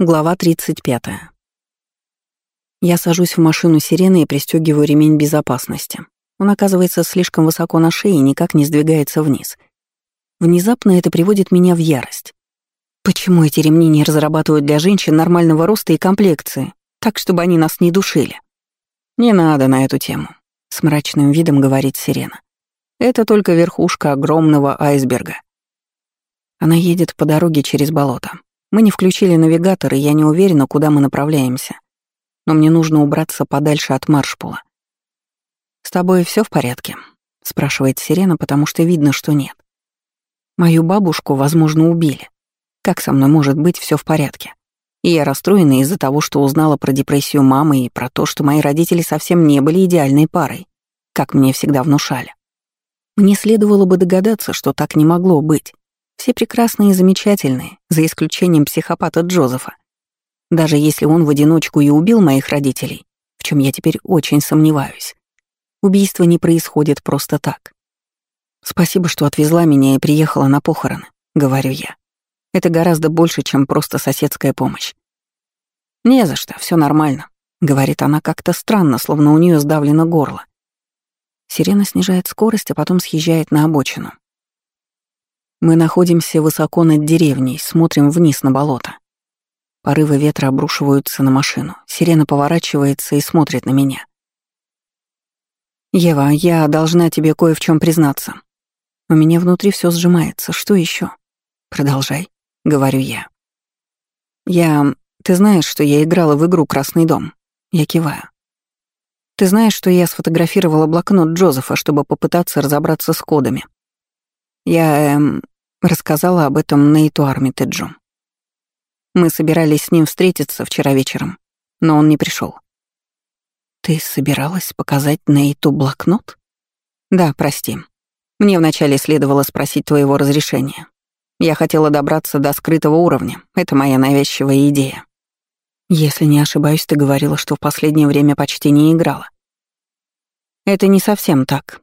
Глава 35. Я сажусь в машину сирены и пристегиваю ремень безопасности. Он оказывается слишком высоко на шее и никак не сдвигается вниз. Внезапно это приводит меня в ярость. Почему эти ремни не разрабатывают для женщин нормального роста и комплекции, так, чтобы они нас не душили? Не надо на эту тему, с мрачным видом говорит сирена. Это только верхушка огромного айсберга. Она едет по дороге через болото. Мы не включили навигатор, и я не уверена, куда мы направляемся. Но мне нужно убраться подальше от маршпула. «С тобой все в порядке?» — спрашивает Сирена, потому что видно, что нет. Мою бабушку, возможно, убили. Как со мной может быть все в порядке? И я расстроена из-за того, что узнала про депрессию мамы и про то, что мои родители совсем не были идеальной парой, как мне всегда внушали. Мне следовало бы догадаться, что так не могло быть. Все прекрасные и замечательные, за исключением психопата Джозефа. Даже если он в одиночку и убил моих родителей, в чем я теперь очень сомневаюсь, убийство не происходит просто так. «Спасибо, что отвезла меня и приехала на похороны», — говорю я. «Это гораздо больше, чем просто соседская помощь». «Не за что, все нормально», — говорит она как-то странно, словно у нее сдавлено горло. Сирена снижает скорость, а потом съезжает на обочину. Мы находимся высоко над деревней, смотрим вниз на болото. Порывы ветра обрушиваются на машину. Сирена поворачивается и смотрит на меня. «Ева, я должна тебе кое в чем признаться. У меня внутри все сжимается. Что еще? «Продолжай», — говорю я. «Я... Ты знаешь, что я играла в игру «Красный дом»?» Я киваю. «Ты знаешь, что я сфотографировала блокнот Джозефа, чтобы попытаться разобраться с кодами?» Я, эм, Рассказала об этом Нейту Армитеджу. Мы собирались с ним встретиться вчера вечером, но он не пришел. «Ты собиралась показать Нейту блокнот?» «Да, прости. Мне вначале следовало спросить твоего разрешения. Я хотела добраться до скрытого уровня. Это моя навязчивая идея. Если не ошибаюсь, ты говорила, что в последнее время почти не играла. Это не совсем так.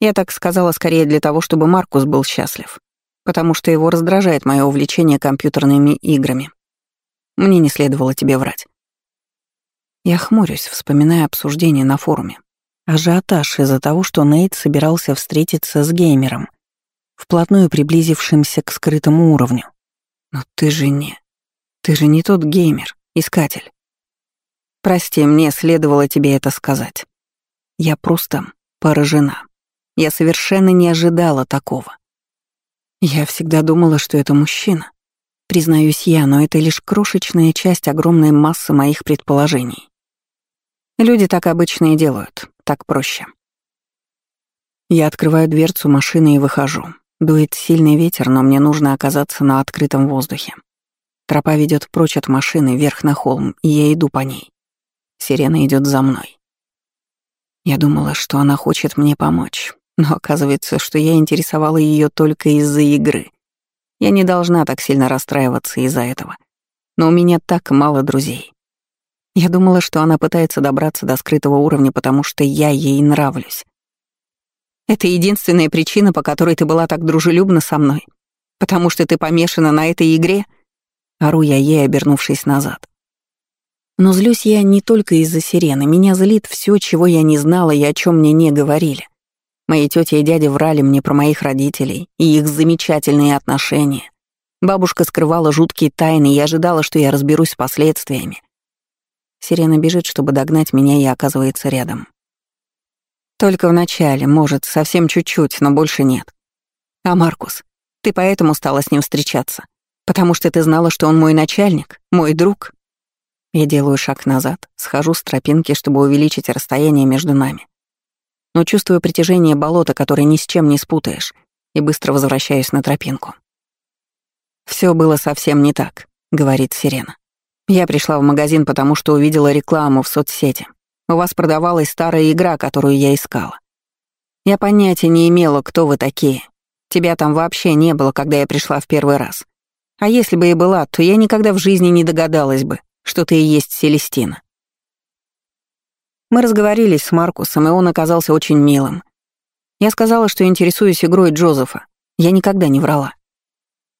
Я так сказала скорее для того, чтобы Маркус был счастлив потому что его раздражает мое увлечение компьютерными играми. Мне не следовало тебе врать. Я хмурюсь, вспоминая обсуждение на форуме. Ажиотаж из-за того, что Нейт собирался встретиться с геймером, вплотную приблизившимся к скрытому уровню. Но ты же не... Ты же не тот геймер, искатель. Прости, мне следовало тебе это сказать. Я просто поражена. Я совершенно не ожидала такого. Я всегда думала, что это мужчина. Признаюсь я, но это лишь крошечная часть огромной массы моих предположений. Люди так обычно и делают, так проще. Я открываю дверцу машины и выхожу. Дует сильный ветер, но мне нужно оказаться на открытом воздухе. Тропа ведет прочь от машины, вверх на холм, и я иду по ней. Сирена идет за мной. Я думала, что она хочет мне помочь, но оказывается, что я интересовала ее только из-за игры. Я не должна так сильно расстраиваться из-за этого. Но у меня так мало друзей. Я думала, что она пытается добраться до скрытого уровня, потому что я ей нравлюсь. Это единственная причина, по которой ты была так дружелюбна со мной. Потому что ты помешана на этой игре? Ору я ей, обернувшись назад. Но злюсь я не только из-за сирены. Меня злит все, чего я не знала и о чем мне не говорили. Мои тети и дяди врали мне про моих родителей и их замечательные отношения. Бабушка скрывала жуткие тайны, и ожидала, что я разберусь с последствиями. Сирена бежит, чтобы догнать меня, и оказывается рядом. Только в начале, может, совсем чуть-чуть, но больше нет. А Маркус, ты поэтому стала с ним встречаться? Потому что ты знала, что он мой начальник, мой друг? Я делаю шаг назад, схожу с тропинки, чтобы увеличить расстояние между нами но чувствую притяжение болота, которое ни с чем не спутаешь, и быстро возвращаюсь на тропинку. Все было совсем не так», — говорит Сирена. «Я пришла в магазин, потому что увидела рекламу в соцсети. У вас продавалась старая игра, которую я искала. Я понятия не имела, кто вы такие. Тебя там вообще не было, когда я пришла в первый раз. А если бы и была, то я никогда в жизни не догадалась бы, что ты и есть Селестина. Мы разговорились с Маркусом, и он оказался очень милым. Я сказала, что интересуюсь игрой Джозефа. Я никогда не врала.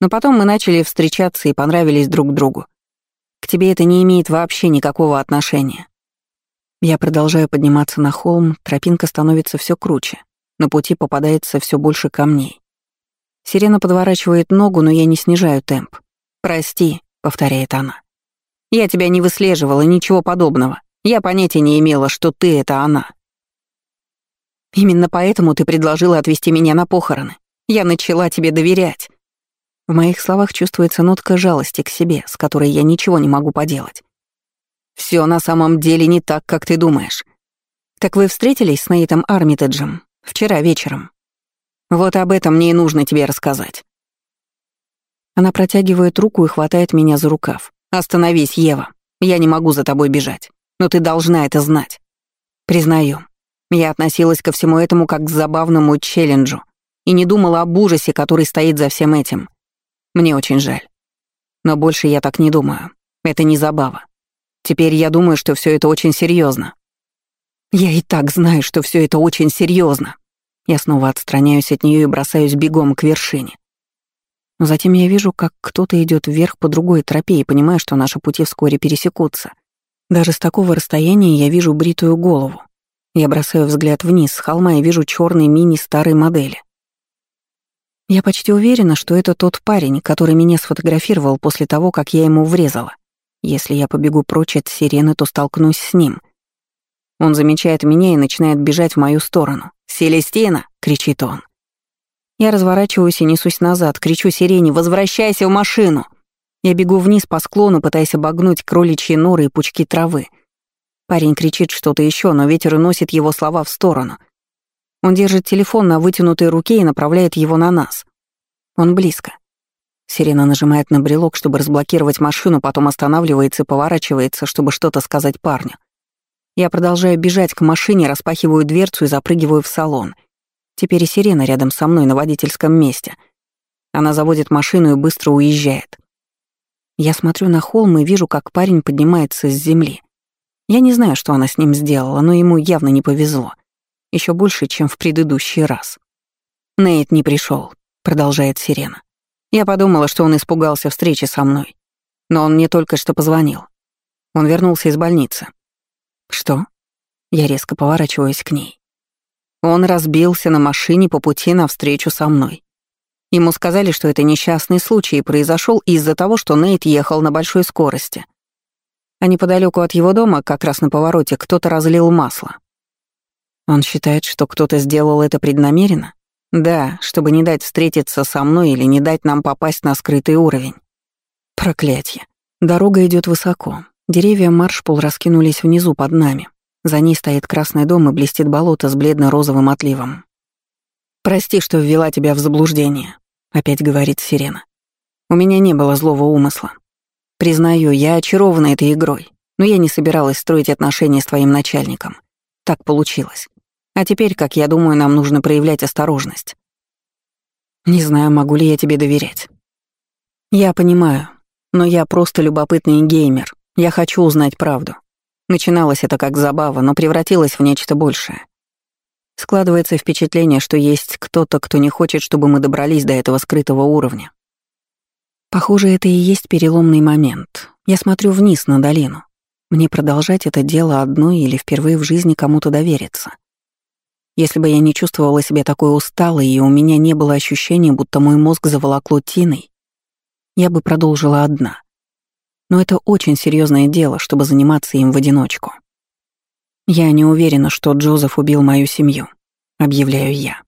Но потом мы начали встречаться и понравились друг другу. К тебе это не имеет вообще никакого отношения. Я продолжаю подниматься на холм, тропинка становится все круче. На пути попадается все больше камней. Сирена подворачивает ногу, но я не снижаю темп. «Прости», — повторяет она. «Я тебя не выслеживала, ничего подобного. Я понятия не имела, что ты — это она». «Именно поэтому ты предложила отвезти меня на похороны. Я начала тебе доверять». В моих словах чувствуется нотка жалости к себе, с которой я ничего не могу поделать. Все на самом деле не так, как ты думаешь. Так вы встретились с Нейтом Армитеджем вчера вечером? Вот об этом мне и нужно тебе рассказать. Она протягивает руку и хватает меня за рукав. «Остановись, Ева. Я не могу за тобой бежать. Но ты должна это знать. Признаю, я относилась ко всему этому как к забавному челленджу и не думала об ужасе, который стоит за всем этим. Мне очень жаль. Но больше я так не думаю. Это не забава. Теперь я думаю, что все это очень серьезно. Я и так знаю, что все это очень серьезно. Я снова отстраняюсь от нее и бросаюсь бегом к вершине. Но затем я вижу, как кто-то идет вверх по другой тропе и понимаю, что наши пути вскоре пересекутся. Даже с такого расстояния я вижу бритую голову. Я бросаю взгляд вниз с холма и вижу черный мини старой модели. Я почти уверена, что это тот парень, который меня сфотографировал после того, как я ему врезала. Если я побегу прочь от сирены, то столкнусь с ним. Он замечает меня и начинает бежать в мою сторону. «Селестина!» — кричит он. Я разворачиваюсь и несусь назад, кричу сирене «Возвращайся в машину!» Я бегу вниз по склону, пытаясь обогнуть кроличьи норы и пучки травы. Парень кричит что-то еще, но ветер уносит его слова в сторону. Он держит телефон на вытянутой руке и направляет его на нас. Он близко. Сирена нажимает на брелок, чтобы разблокировать машину, потом останавливается и поворачивается, чтобы что-то сказать парню. Я продолжаю бежать к машине, распахиваю дверцу и запрыгиваю в салон — Теперь и сирена рядом со мной на водительском месте. Она заводит машину и быстро уезжает. Я смотрю на холм и вижу, как парень поднимается с земли. Я не знаю, что она с ним сделала, но ему явно не повезло. Еще больше, чем в предыдущий раз. Нейт не пришел, продолжает сирена. Я подумала, что он испугался встречи со мной. Но он мне только что позвонил. Он вернулся из больницы. Что? Я резко поворачиваюсь к ней. Он разбился на машине по пути навстречу со мной. Ему сказали, что это несчастный случай произошел из-за того, что Нейт ехал на большой скорости. А неподалеку от его дома, как раз на повороте, кто-то разлил масло. Он считает, что кто-то сделал это преднамеренно? Да, чтобы не дать встретиться со мной или не дать нам попасть на скрытый уровень. Проклятье. Дорога идет высоко. Деревья маршпул раскинулись внизу под нами. За ней стоит красный дом и блестит болото с бледно-розовым отливом. «Прости, что ввела тебя в заблуждение», — опять говорит Сирена. «У меня не было злого умысла. Признаю, я очарована этой игрой, но я не собиралась строить отношения с твоим начальником. Так получилось. А теперь, как я думаю, нам нужно проявлять осторожность. Не знаю, могу ли я тебе доверять. Я понимаю, но я просто любопытный геймер. Я хочу узнать правду. Начиналось это как забава, но превратилось в нечто большее. Складывается впечатление, что есть кто-то, кто не хочет, чтобы мы добрались до этого скрытого уровня. Похоже, это и есть переломный момент. Я смотрю вниз на долину. Мне продолжать это дело одной или впервые в жизни кому-то довериться. Если бы я не чувствовала себя такой усталой и у меня не было ощущения, будто мой мозг заволокло тиной, я бы продолжила одна но это очень серьезное дело, чтобы заниматься им в одиночку. Я не уверена, что Джозеф убил мою семью, объявляю я.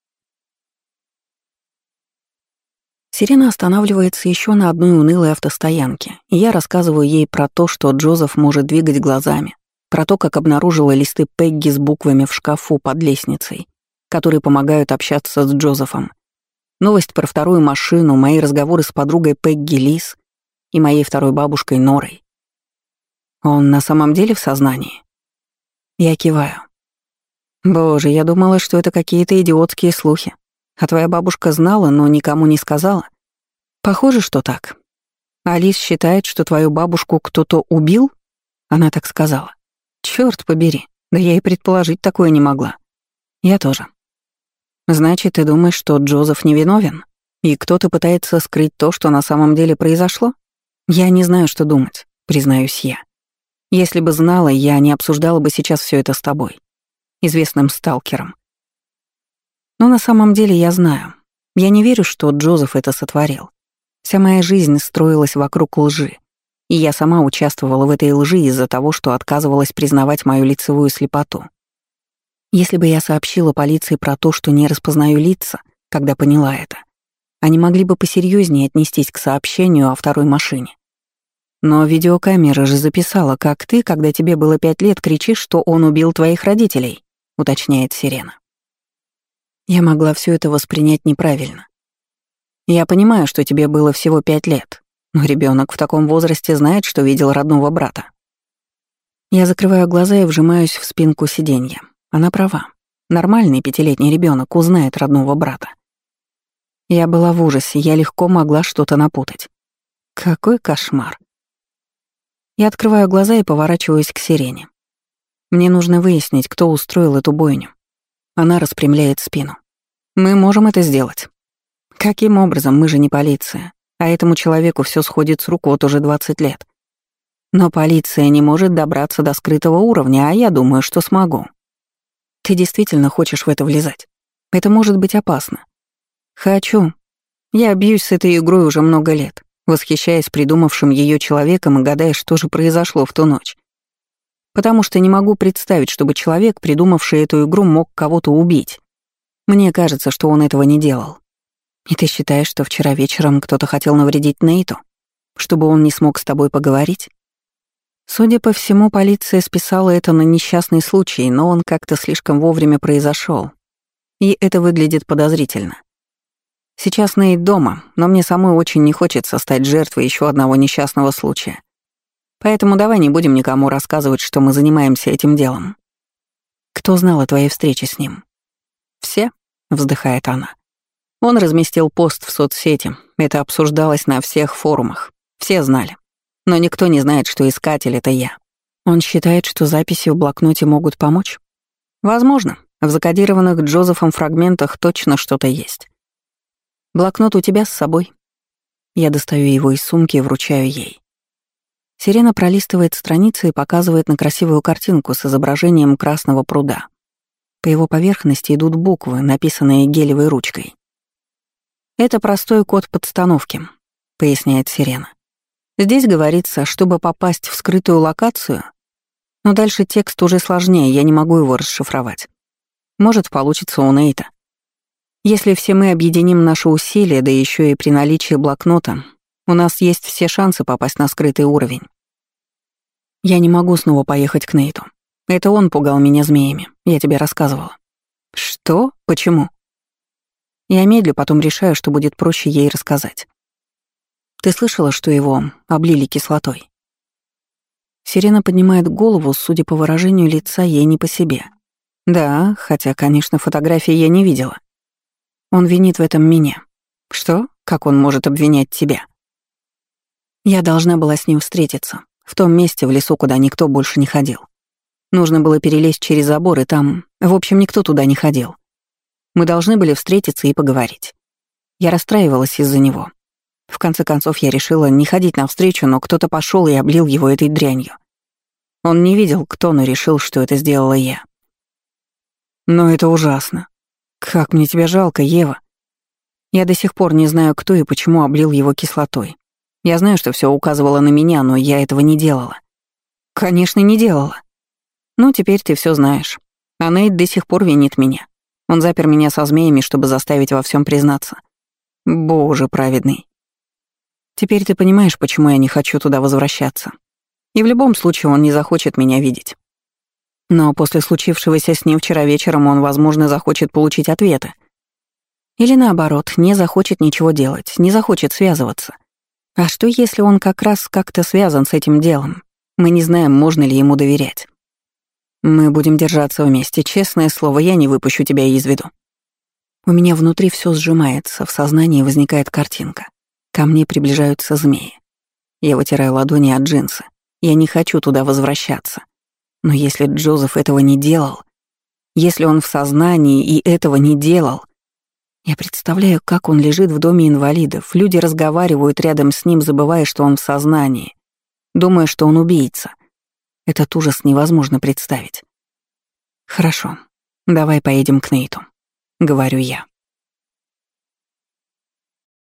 Сирена останавливается еще на одной унылой автостоянке, и я рассказываю ей про то, что Джозеф может двигать глазами, про то, как обнаружила листы Пегги с буквами в шкафу под лестницей, которые помогают общаться с Джозефом. Новость про вторую машину, мои разговоры с подругой Пегги Лис и моей второй бабушкой Норой. Он на самом деле в сознании? Я киваю. Боже, я думала, что это какие-то идиотские слухи. А твоя бабушка знала, но никому не сказала. Похоже, что так. Алис считает, что твою бабушку кто-то убил? Она так сказала. Черт побери, да я и предположить такое не могла. Я тоже. Значит, ты думаешь, что Джозеф невиновен? И кто-то пытается скрыть то, что на самом деле произошло? Я не знаю, что думать. признаюсь я. Если бы знала, я не обсуждала бы сейчас все это с тобой, известным сталкером. Но на самом деле я знаю. Я не верю, что Джозеф это сотворил. Вся моя жизнь строилась вокруг лжи, и я сама участвовала в этой лжи из-за того, что отказывалась признавать мою лицевую слепоту. Если бы я сообщила полиции про то, что не распознаю лица, когда поняла это, они могли бы посерьезнее отнестись к сообщению о второй машине. Но видеокамера же записала, как ты, когда тебе было пять лет, кричишь, что он убил твоих родителей, уточняет Сирена. Я могла все это воспринять неправильно. Я понимаю, что тебе было всего пять лет, но ребенок в таком возрасте знает, что видел родного брата. Я закрываю глаза и вжимаюсь в спинку сиденья. Она права. Нормальный пятилетний ребенок узнает родного брата. Я была в ужасе, я легко могла что-то напутать. Какой кошмар. Я открываю глаза и поворачиваюсь к сирене. Мне нужно выяснить, кто устроил эту бойню. Она распрямляет спину. Мы можем это сделать. Каким образом? Мы же не полиция. А этому человеку все сходит с рук вот уже 20 лет. Но полиция не может добраться до скрытого уровня, а я думаю, что смогу. Ты действительно хочешь в это влезать? Это может быть опасно. Хочу. Я бьюсь с этой игрой уже много лет восхищаясь придумавшим ее человеком и гадая, что же произошло в ту ночь. Потому что не могу представить, чтобы человек, придумавший эту игру, мог кого-то убить. Мне кажется, что он этого не делал. И ты считаешь, что вчера вечером кто-то хотел навредить Нейту? Чтобы он не смог с тобой поговорить? Судя по всему, полиция списала это на несчастный случай, но он как-то слишком вовремя произошел, И это выглядит подозрительно. Сейчас Нейт дома, но мне самой очень не хочется стать жертвой еще одного несчастного случая. Поэтому давай не будем никому рассказывать, что мы занимаемся этим делом. Кто знал о твоей встрече с ним? Все, вздыхает она. Он разместил пост в соцсети. Это обсуждалось на всех форумах. Все знали. Но никто не знает, что искатель — это я. Он считает, что записи в блокноте могут помочь? Возможно. В закодированных Джозефом фрагментах точно что-то есть. Блокнот у тебя с собой?» Я достаю его из сумки и вручаю ей. Сирена пролистывает страницы и показывает на красивую картинку с изображением красного пруда. По его поверхности идут буквы, написанные гелевой ручкой. «Это простой код подстановки», — поясняет Сирена. «Здесь говорится, чтобы попасть в скрытую локацию, но дальше текст уже сложнее, я не могу его расшифровать. Может, получится у Нейта. Если все мы объединим наши усилия, да еще и при наличии блокнота, у нас есть все шансы попасть на скрытый уровень. Я не могу снова поехать к Нейту. Это он пугал меня змеями, я тебе рассказывала. Что? Почему? Я медлю, потом решаю, что будет проще ей рассказать. Ты слышала, что его облили кислотой? Сирена поднимает голову, судя по выражению лица, ей не по себе. Да, хотя, конечно, фотографии я не видела. Он винит в этом меня. Что? Как он может обвинять тебя? Я должна была с ним встретиться. В том месте в лесу, куда никто больше не ходил. Нужно было перелезть через забор, и там... В общем, никто туда не ходил. Мы должны были встретиться и поговорить. Я расстраивалась из-за него. В конце концов, я решила не ходить навстречу, но кто-то пошел и облил его этой дрянью. Он не видел, кто, но решил, что это сделала я. Но это ужасно. «Как мне тебя жалко, Ева!» Я до сих пор не знаю, кто и почему облил его кислотой. Я знаю, что все указывало на меня, но я этого не делала. Конечно, не делала. Ну, теперь ты все знаешь. А Нейт до сих пор винит меня. Он запер меня со змеями, чтобы заставить во всем признаться. Боже праведный. Теперь ты понимаешь, почему я не хочу туда возвращаться. И в любом случае он не захочет меня видеть. Но после случившегося с ним вчера вечером он, возможно, захочет получить ответы. Или наоборот, не захочет ничего делать, не захочет связываться. А что, если он как раз как-то связан с этим делом? Мы не знаем, можно ли ему доверять. Мы будем держаться вместе, честное слово, я не выпущу тебя из виду. У меня внутри все сжимается, в сознании возникает картинка. Ко мне приближаются змеи. Я вытираю ладони от джинсы. Я не хочу туда возвращаться. Но если Джозеф этого не делал, если он в сознании и этого не делал, я представляю, как он лежит в доме инвалидов, люди разговаривают рядом с ним, забывая, что он в сознании. думая, что он убийца. Этот ужас невозможно представить. «Хорошо, давай поедем к Нейту», — говорю я.